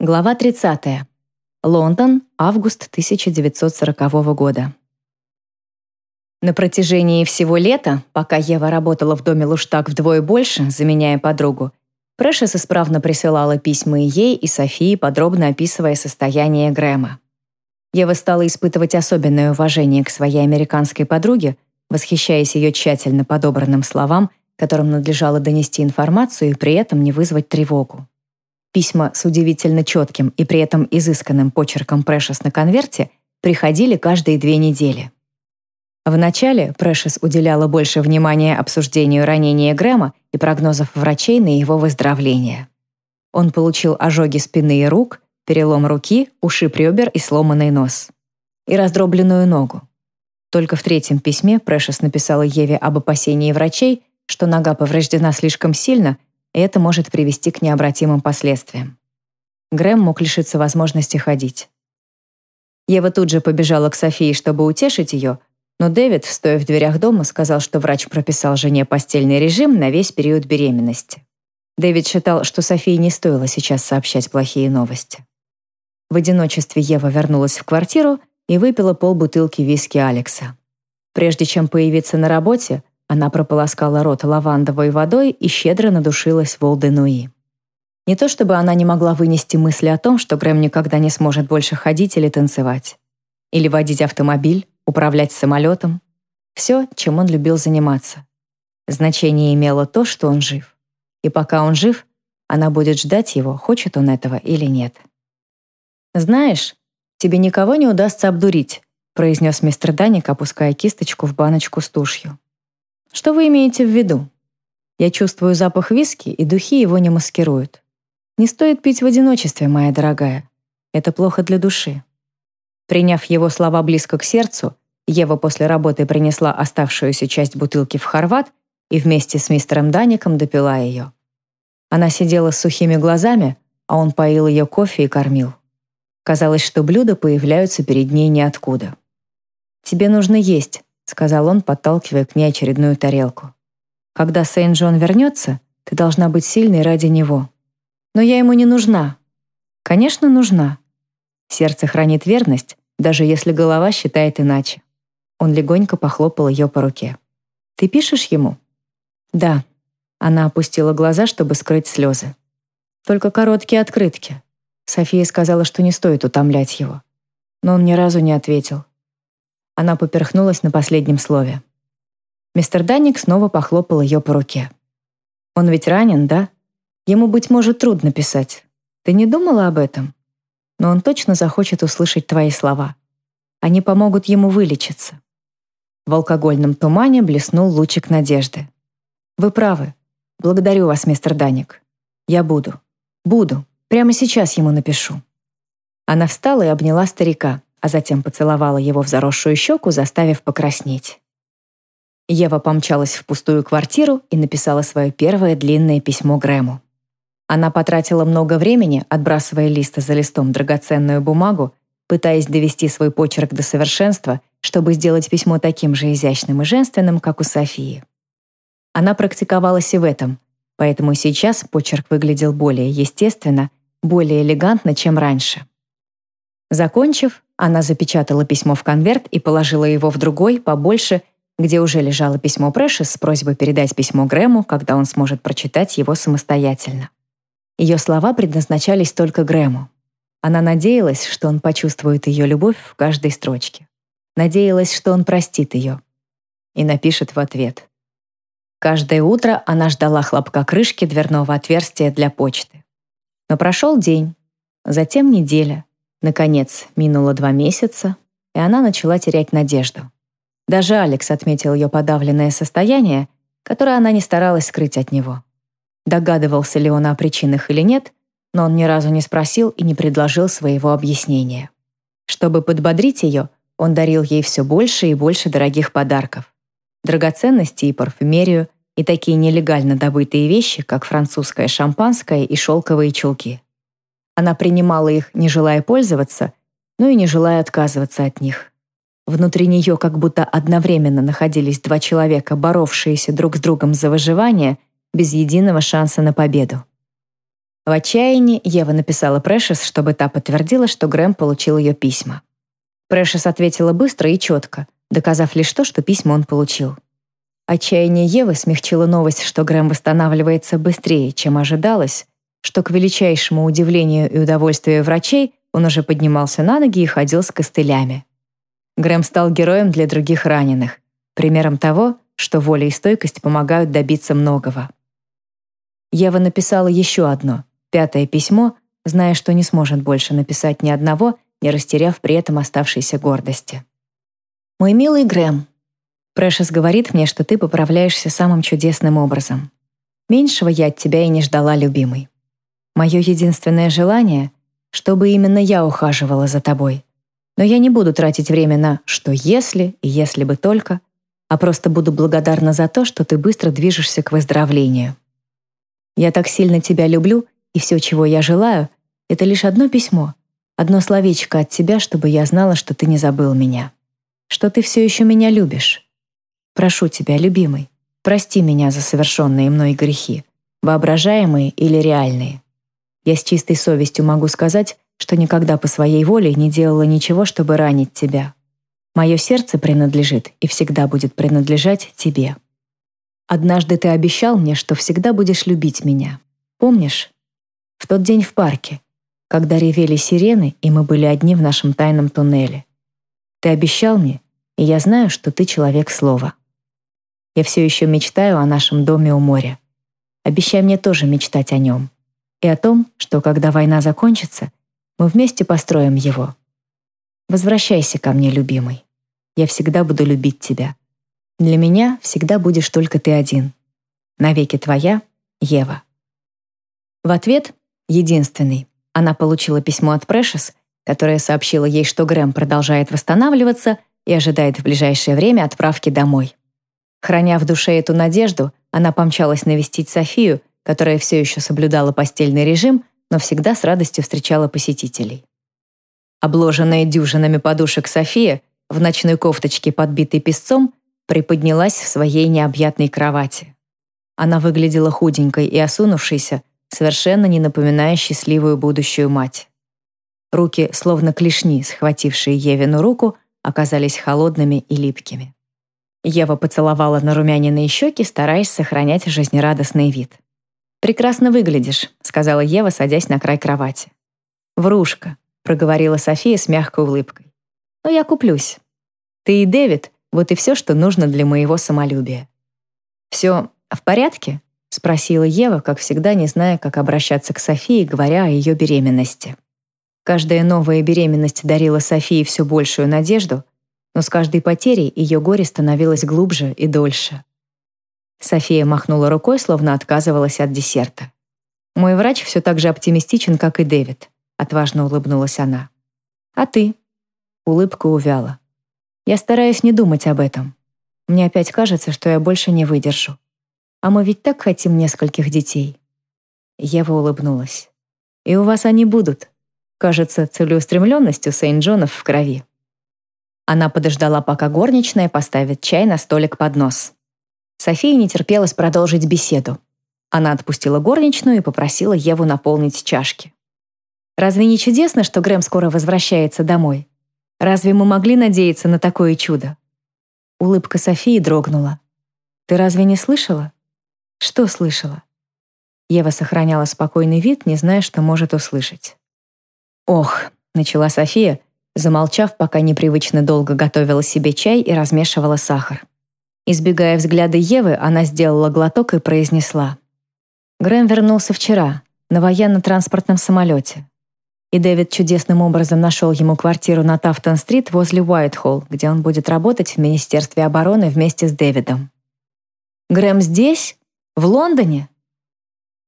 Глава 30. Лондон, август 1940 года. На протяжении всего лета, пока Ева работала в доме Луштаг вдвое больше, заменяя подругу, Прэшес исправно присылала письма и ей, и Софии, подробно описывая состояние Грэма. Ева стала испытывать особенное уважение к своей американской подруге, восхищаясь ее тщательно подобранным словам, которым надлежало донести информацию и при этом не вызвать тревогу. Письма с удивительно четким и при этом изысканным почерком Прэшес на конверте приходили каждые две недели. Вначале Прэшес уделяла больше внимания обсуждению ранения Грэма и прогнозов врачей на его выздоровление. Он получил ожоги спины и рук, перелом руки, ушиб ребер и сломанный нос. И раздробленную ногу. Только в третьем письме Прэшес написала Еве об опасении врачей, что нога повреждена слишком сильно это может привести к необратимым последствиям. Грэм мог лишиться возможности ходить. Ева тут же побежала к Софии, чтобы утешить ее, но Дэвид, стоя в дверях дома, сказал, что врач прописал жене постельный режим на весь период беременности. Дэвид считал, что Софии не стоило сейчас сообщать плохие новости. В одиночестве Ева вернулась в квартиру и выпила полбутылки виски Алекса. Прежде чем появиться на работе, она прополоскала рот лавандовой водой и щедро надушилась волденуи. Не то чтобы она не могла вынести мысли о том, что Грэм никогда не сможет больше ходить или танцевать. Или водить автомобиль, управлять самолетом. Все, чем он любил заниматься. Значение имело то, что он жив. И пока он жив, она будет ждать его, хочет он этого или нет. «Знаешь, тебе никого не удастся обдурить», произнес мистер Даник, опуская кисточку в баночку с тушью. Что вы имеете в виду? Я чувствую запах виски, и духи его не маскируют. Не стоит пить в одиночестве, моя дорогая. Это плохо для души. Приняв его слова близко к сердцу, Ева после работы принесла оставшуюся часть бутылки в Хорват и вместе с мистером Даником допила ее. Она сидела с сухими глазами, а он поил ее кофе и кормил. Казалось, что блюда появляются перед ней ниоткуда. «Тебе нужно есть», сказал он, подталкивая к ней очередную тарелку. Когда Сейн-Джон вернется, ты должна быть сильной ради него. Но я ему не нужна. Конечно, нужна. Сердце хранит верность, даже если голова считает иначе. Он легонько похлопал ее по руке. Ты пишешь ему? Да. Она опустила глаза, чтобы скрыть слезы. Только короткие открытки. София сказала, что не стоит утомлять его. Но он ни разу не ответил. Она поперхнулась на последнем слове. Мистер Данник снова похлопал ее по руке. «Он ведь ранен, да? Ему, быть может, трудно писать. Ты не думала об этом? Но он точно захочет услышать твои слова. Они помогут ему вылечиться». В алкогольном тумане блеснул лучик надежды. «Вы правы. Благодарю вас, мистер Даник. Я буду. Буду. Прямо сейчас ему напишу». Она встала и обняла старика а затем поцеловала его в заросшую щеку, заставив покраснеть. Ева помчалась в пустую квартиру и написала свое первое длинное письмо Грэму. Она потратила много времени, отбрасывая лист за листом драгоценную бумагу, пытаясь довести свой почерк до совершенства, чтобы сделать письмо таким же изящным и женственным, как у Софии. Она практиковалась и в этом, поэтому сейчас почерк выглядел более естественно, более элегантно, чем раньше. Закончив, она запечатала письмо в конверт и положила его в другой, побольше, где уже лежало письмо Прэшес с просьбой передать письмо Грэму, когда он сможет прочитать его самостоятельно. Ее слова предназначались только Грэму. Она надеялась, что он почувствует ее любовь в каждой строчке. Надеялась, что он простит ее. И напишет в ответ. Каждое утро она ждала хлопка крышки дверного отверстия для почты. Но прошел день, затем неделя, Наконец, минуло два месяца, и она начала терять надежду. Даже Алекс отметил ее подавленное состояние, которое она не старалась скрыть от него. Догадывался ли он о причинах или нет, но он ни разу не спросил и не предложил своего объяснения. Чтобы подбодрить ее, он дарил ей все больше и больше дорогих подарков. Драгоценности и парфюмерию, и такие нелегально добытые вещи, как французское шампанское и шелковые чулки. Она принимала их, не желая пользоваться, но и не желая отказываться от них. Внутри нее как будто одновременно находились два человека, боровшиеся друг с другом за выживание, без единого шанса на победу. В отчаянии Ева написала Прэшес, чтобы та подтвердила, что Грэм получил ее письма. Прэшес ответила быстро и четко, доказав лишь то, что письма он получил. Отчаяние Евы смягчило новость, что Грэм восстанавливается быстрее, чем ожидалось, что к величайшему удивлению и удовольствию врачей он уже поднимался на ноги и ходил с костылями. Грэм стал героем для других раненых, примером того, что воля и стойкость помогают добиться многого. Ева написала еще одно, пятое письмо, зная, что не сможет больше написать ни одного, не растеряв при этом оставшейся гордости. «Мой милый Грэм, Прэшес говорит мне, что ты поправляешься самым чудесным образом. Меньшего я от тебя и не ждала, любимый. Мое единственное желание, чтобы именно я ухаживала за тобой. Но я не буду тратить время на «что если» и «если бы только», а просто буду благодарна за то, что ты быстро движешься к выздоровлению. Я так сильно тебя люблю, и все, чего я желаю, это лишь одно письмо, одно словечко от тебя, чтобы я знала, что ты не забыл меня, что ты все еще меня любишь. Прошу тебя, любимый, прости меня за совершенные мной грехи, воображаемые или реальные. Я с чистой совестью могу сказать, что никогда по своей воле не делала ничего, чтобы ранить тебя. Мое сердце принадлежит и всегда будет принадлежать тебе. Однажды ты обещал мне, что всегда будешь любить меня. Помнишь? В тот день в парке, когда ревели сирены, и мы были одни в нашем тайном туннеле. Ты обещал мне, и я знаю, что ты человек слова. Я все еще мечтаю о нашем доме у моря. Обещай мне тоже мечтать о нем. И о том, что когда война закончится, мы вместе построим его. Возвращайся ко мне, любимый. Я всегда буду любить тебя. Для меня всегда будешь только ты один. Навеки твоя, Ева. В ответ, единственный, она получила письмо от Прэшес, которое сообщило ей, что Грэм продолжает восстанавливаться и ожидает в ближайшее время отправки домой. Храня в душе эту надежду, она помчалась навестить Софию, которая все еще соблюдала постельный режим, но всегда с радостью встречала посетителей. Обложенная дюжинами подушек София, в ночной кофточке, подбитой песцом, приподнялась в своей необъятной кровати. Она выглядела худенькой и осунувшейся, совершенно не напоминая счастливую будущую мать. Руки, словно клешни, схватившие Евину руку, оказались холодными и липкими. Ева поцеловала нарумяненные щеки, стараясь сохранять жизнерадостный вид. «Прекрасно выглядишь», — сказала Ева, садясь на край кровати. «Врушка», — проговорила София с мягкой улыбкой. «Но я куплюсь. Ты и Дэвид — вот и все, что нужно для моего самолюбия». «Все в порядке?» — спросила Ева, как всегда не зная, как обращаться к Софии, говоря о ее беременности. Каждая новая беременность дарила Софии все большую надежду, но с каждой потерей ее горе становилось глубже и дольше. София махнула рукой, словно отказывалась от десерта. «Мой врач все так же оптимистичен, как и Дэвид», — отважно улыбнулась она. «А ты?» Улыбка увяла. «Я стараюсь не думать об этом. Мне опять кажется, что я больше не выдержу. А мы ведь так хотим нескольких детей». Ева улыбнулась. «И у вас они будут. Кажется, целеустремленность у Сейнт-Джонов в крови». Она подождала, пока горничная поставит чай на столик под нос. София не терпелась продолжить беседу. Она отпустила горничную и попросила Еву наполнить чашки. «Разве не чудесно, что Грэм скоро возвращается домой? Разве мы могли надеяться на такое чудо?» Улыбка Софии дрогнула. «Ты разве не слышала?» «Что слышала?» Ева сохраняла спокойный вид, не зная, что может услышать. «Ох», — начала София, замолчав, пока непривычно долго готовила себе чай и размешивала сахар. Избегая взгляда Евы, она сделала глоток и произнесла. Грэм вернулся вчера, на военно-транспортном самолете. И Дэвид чудесным образом нашел ему квартиру на Тафтон-стрит возле Уайтхолл, где он будет работать в Министерстве обороны вместе с Дэвидом. «Грэм здесь? В Лондоне?»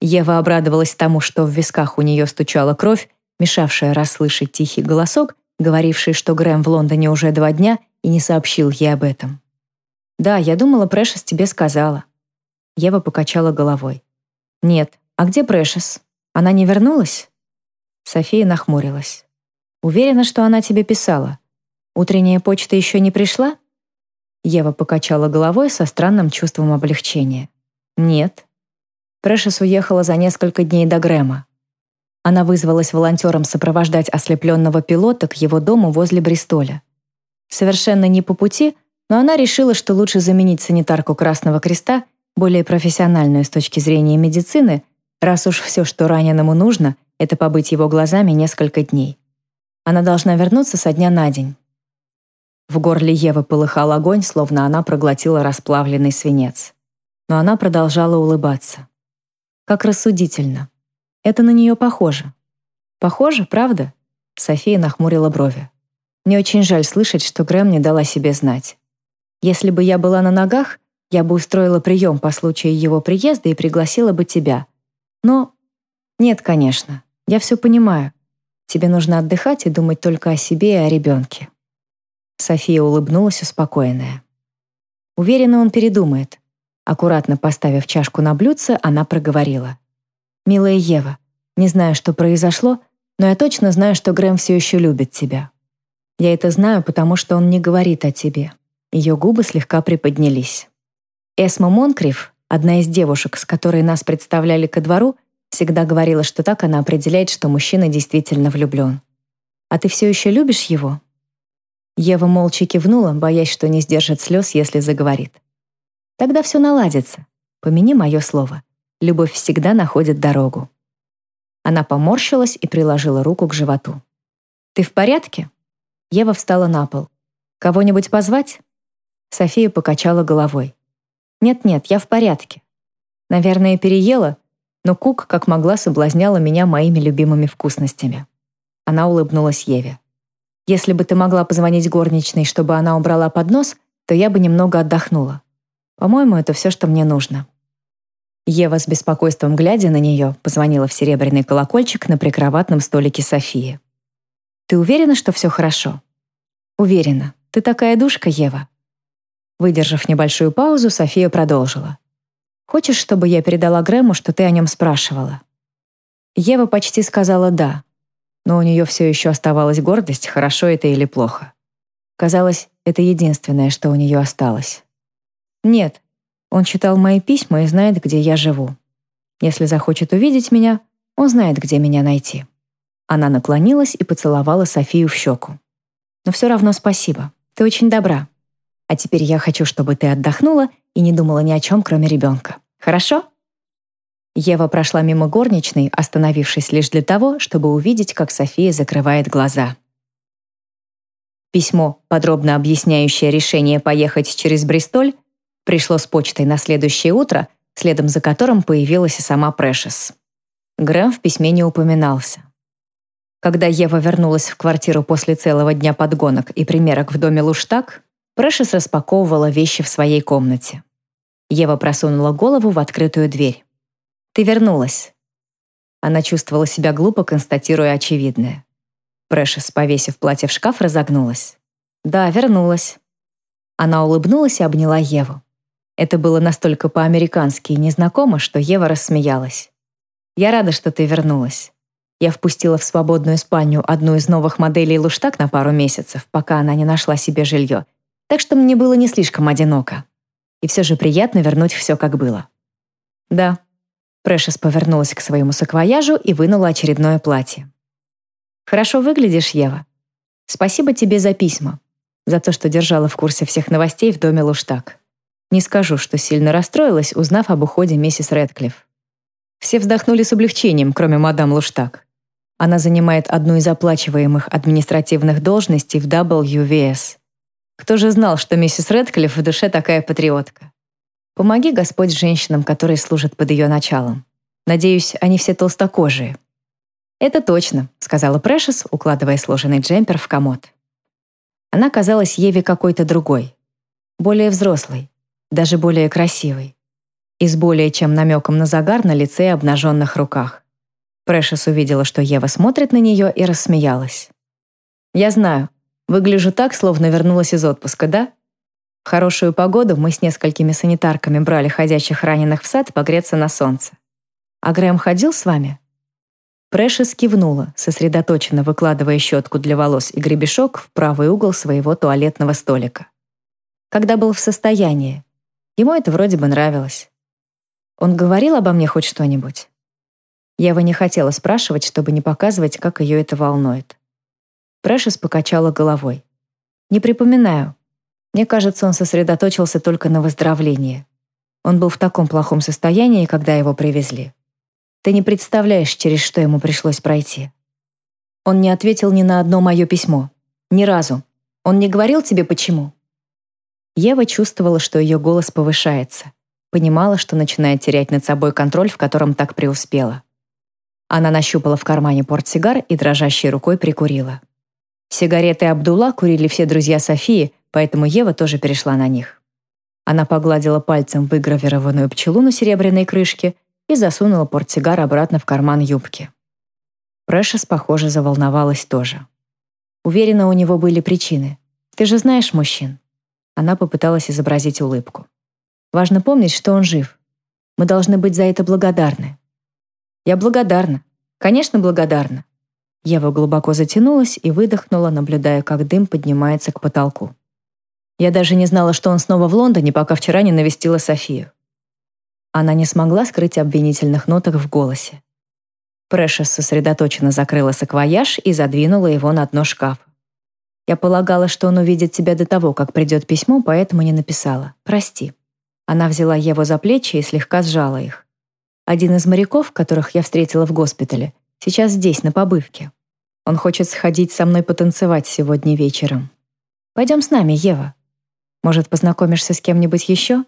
Ева обрадовалась тому, что в висках у нее стучала кровь, мешавшая расслышать тихий голосок, говоривший, что Грэм в Лондоне уже два дня и не сообщил ей об этом. «Да, я думала, Прэшес тебе сказала». Ева покачала головой. «Нет, а где Прэшес? Она не вернулась?» София нахмурилась. «Уверена, что она тебе писала. Утренняя почта еще не пришла?» Ева покачала головой со странным чувством облегчения. «Нет». Прэшес уехала за несколько дней до Грэма. Она вызвалась волонтером сопровождать ослепленного пилота к его дому возле Бристоля. Совершенно не по пути, но она решила, что лучше заменить санитарку Красного Креста, более профессиональную с точки зрения медицины, раз уж все, что раненому нужно, это побыть его глазами несколько дней. Она должна вернуться со дня на день. В горле Евы полыхал огонь, словно она проглотила расплавленный свинец. Но она продолжала улыбаться. Как рассудительно. Это на нее похоже. Похоже, правда? София нахмурила брови. Мне очень жаль слышать, что Грэм не дала себе знать. Если бы я была на ногах, я бы устроила прием по случаю его приезда и пригласила бы тебя. Но... Нет, конечно. Я все понимаю. Тебе нужно отдыхать и думать только о себе и о ребенке. София улыбнулась успокоенная. Уверена, он передумает. Аккуратно поставив чашку на блюдце, она проговорила. «Милая Ева, не знаю, что произошло, но я точно знаю, что Грэм все еще любит тебя. Я это знаю, потому что он не говорит о тебе». Ее губы слегка приподнялись. Эсма Монкриф, одна из девушек, с которой нас представляли ко двору, всегда говорила, что так она определяет, что мужчина действительно влюблен. «А ты все еще любишь его?» Ева молча кивнула, боясь, что не сдержит слез, если заговорит. «Тогда все наладится. Помяни мое слово. Любовь всегда находит дорогу». Она поморщилась и приложила руку к животу. «Ты в порядке?» Ева встала на пол. «Кого-нибудь позвать?» София покачала головой. «Нет-нет, я в порядке. Наверное, переела, но Кук как могла соблазняла меня моими любимыми вкусностями». Она улыбнулась Еве. Если бы ты могла позвонить горничной, чтобы она убрала поднос, то я бы немного отдохнула. По-моему, это все, что мне нужно». Ева с беспокойством глядя на нее, позвонила в серебряный колокольчик на прикроватном столике Софии. «Ты уверена, что все хорошо?» «Уверена. Ты такая душка, Ева». Выдержав небольшую паузу, София продолжила. «Хочешь, чтобы я передала Грэму, что ты о нем спрашивала?» Ева почти сказала «да», но у нее все еще оставалась гордость, хорошо это или плохо. Казалось, это единственное, что у нее осталось. Нет, он читал мои письма и знает, где я живу. Если захочет увидеть меня, он знает, где меня найти. Она наклонилась и поцеловала Софию в щеку. Но все равно спасибо. Ты очень добра. А теперь я хочу, чтобы ты отдохнула и не думала ни о чем, кроме ребенка. Хорошо? Ева прошла мимо горничной, остановившись лишь для того, чтобы увидеть, как София закрывает глаза. Письмо, подробно объясняющее решение поехать через Бристоль, пришло с почтой на следующее утро, следом за которым появилась и сама Прэшес. Грэм в письме не упоминался. Когда Ева вернулась в квартиру после целого дня подгонок и примерок в доме Луштаг, Прэшес распаковывала вещи в своей комнате. Ева просунула голову в открытую дверь. Ты вернулась». Она чувствовала себя глупо, констатируя очевидное. Прэшес, повесив платье в шкаф, разогнулась. «Да, вернулась». Она улыбнулась и обняла Еву. Это было настолько по-американски и незнакомо, что Ева рассмеялась. «Я рада, что ты вернулась. Я впустила в свободную спальню одну из новых моделей Луштаг на пару месяцев, пока она не нашла себе жилье, так что мне было не слишком одиноко. И все же приятно вернуть все, как было». «Да, Прэшес повернулась к своему саквояжу и вынула очередное платье. «Хорошо выглядишь, Ева. Спасибо тебе за письма, за то, что держала в курсе всех новостей в доме Луштаг. Не скажу, что сильно расстроилась, узнав об уходе миссис Рэдклифф. Все вздохнули с облегчением, кроме мадам Луштаг. Она занимает одну из оплачиваемых административных должностей в WVS. Кто же знал, что миссис Рэдклифф в душе такая патриотка? Помоги, Господь, женщинам, которые служат под ее началом. Надеюсь, они все толстокожие». «Это точно», — сказала Прэшес, укладывая сложенный джемпер в комод. Она казалась Еве какой-то другой, более взрослой, даже более красивой, и с более чем намеком на загар на лице и обнаженных руках. Прэшес увидела, что Ева смотрит на нее и рассмеялась. «Я знаю, выгляжу так, словно вернулась из отпуска, да?» В хорошую погоду мы с несколькими санитарками брали ходячих раненых в сад погреться на солнце. А Грэм ходил с вами? Прэшес кивнула, сосредоточенно выкладывая щетку для волос и гребешок в правый угол своего туалетного столика. Когда был в состоянии. Ему это вроде бы нравилось. Он говорил обо мне хоть что-нибудь? Ева не хотела спрашивать, чтобы не показывать, как ее это волнует. Прэшес покачала головой. «Не припоминаю. Мне кажется, он сосредоточился только на выздоровлении. Он был в таком плохом состоянии, когда его привезли. Ты не представляешь, через что ему пришлось пройти. Он не ответил ни на одно мое письмо. Ни разу. Он не говорил тебе, почему?» Ева чувствовала, что ее голос повышается. Понимала, что начинает терять над собой контроль, в котором так преуспела. Она нащупала в кармане портсигар и дрожащей рукой прикурила. Сигареты Абдулла курили все друзья Софии, поэтому Ева тоже перешла на них. Она погладила пальцем выгравированную пчелу на серебряной крышке и засунула портсигар обратно в карман юбки. Прэшес, похоже, заволновалась тоже. Уверена, у него были причины. Ты же знаешь мужчин. Она попыталась изобразить улыбку. Важно помнить, что он жив. Мы должны быть за это благодарны. Я благодарна. Конечно, благодарна. Ева глубоко затянулась и выдохнула, наблюдая, как дым поднимается к потолку. Я даже не знала, что он снова в Лондоне, пока вчера не навестила Софию. Она не смогла скрыть обвинительных ноток в голосе. Прэшес сосредоточенно закрыла саквояж и задвинула его на дно шкафа. Я полагала, что он увидит тебя до того, как придет письмо, поэтому не написала. Прости. Она взяла его за плечи и слегка сжала их. Один из моряков, которых я встретила в госпитале, сейчас здесь, на побывке. Он хочет сходить со мной потанцевать сегодня вечером. Пойдем с нами, Ева. Может, познакомишься с кем-нибудь еще?»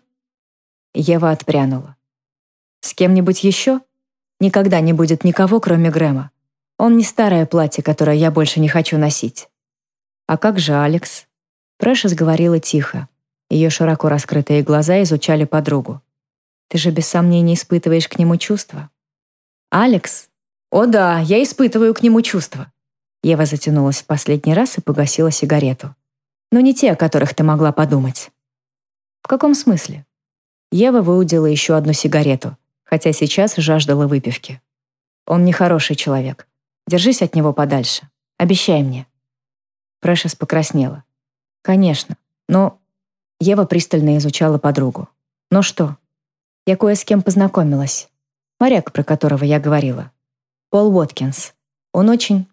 Ева отпрянула. «С кем-нибудь еще? Никогда не будет никого, кроме Грэма. Он не старое платье, которое я больше не хочу носить». «А как же Алекс?» Прэшес говорила тихо. Ее широко раскрытые глаза изучали подругу. Ты же без сомнения испытываешь к нему чувства. Алекс? О да, я испытываю к нему чувства. Ева затянулась в последний раз и погасила сигарету. Но не те, о которых ты могла подумать. В каком смысле? Ева выудила еще одну сигарету, хотя сейчас жаждала выпивки. Он нехороший человек. Держись от него подальше. Обещай мне. Прэшес покраснела. Конечно, но... Ева пристально изучала подругу. Но что? я кое с кем познакомилась. Моряк, про которого я говорила. Пол Уоткинс. Он очень...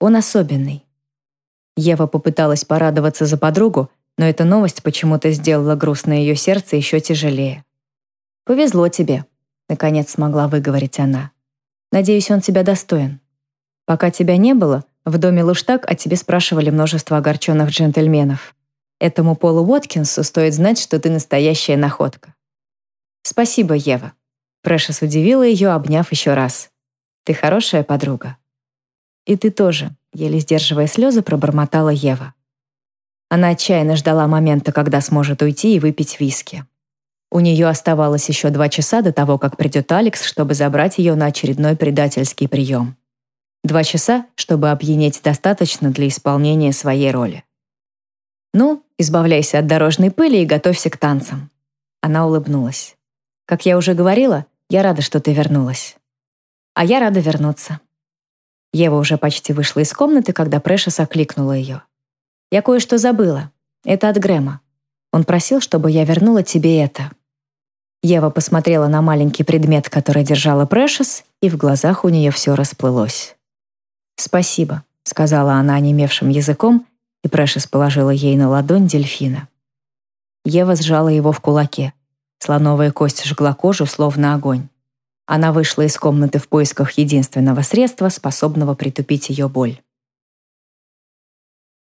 Он особенный. Ева попыталась порадоваться за подругу, но эта новость почему-то сделала грустное ее сердце еще тяжелее. «Повезло тебе», — наконец смогла выговорить она. «Надеюсь, он тебя достоин. Пока тебя не было, в доме Луштаг о тебе спрашивали множество огорченных джентльменов. Этому Полу Уоткинсу стоит знать, что ты настоящая находка. «Спасибо, Ева». Прэшес удивила ее, обняв еще раз. «Ты хорошая подруга». «И ты тоже», — еле сдерживая слезы, пробормотала Ева. Она отчаянно ждала момента, когда сможет уйти и выпить виски. У нее оставалось еще два часа до того, как придет Алекс, чтобы забрать ее на очередной предательский прием. Два часа, чтобы опьянеть достаточно для исполнения своей роли. «Ну, избавляйся от дорожной пыли и готовься к танцам». Она улыбнулась. Как я уже говорила, я рада, что ты вернулась. А я рада вернуться. Ева уже почти вышла из комнаты, когда Прэшес окликнула ее. «Я кое-что забыла. Это от Грэма. Он просил, чтобы я вернула тебе это». Ева посмотрела на маленький предмет, который держала Прэшес, и в глазах у нее все расплылось. «Спасибо», — сказала она онемевшим языком, и Прэшес положила ей на ладонь дельфина. Ева сжала его в кулаке. Слоновая кость жгла кожу, словно огонь. Она вышла из комнаты в поисках единственного средства, способного притупить ее боль.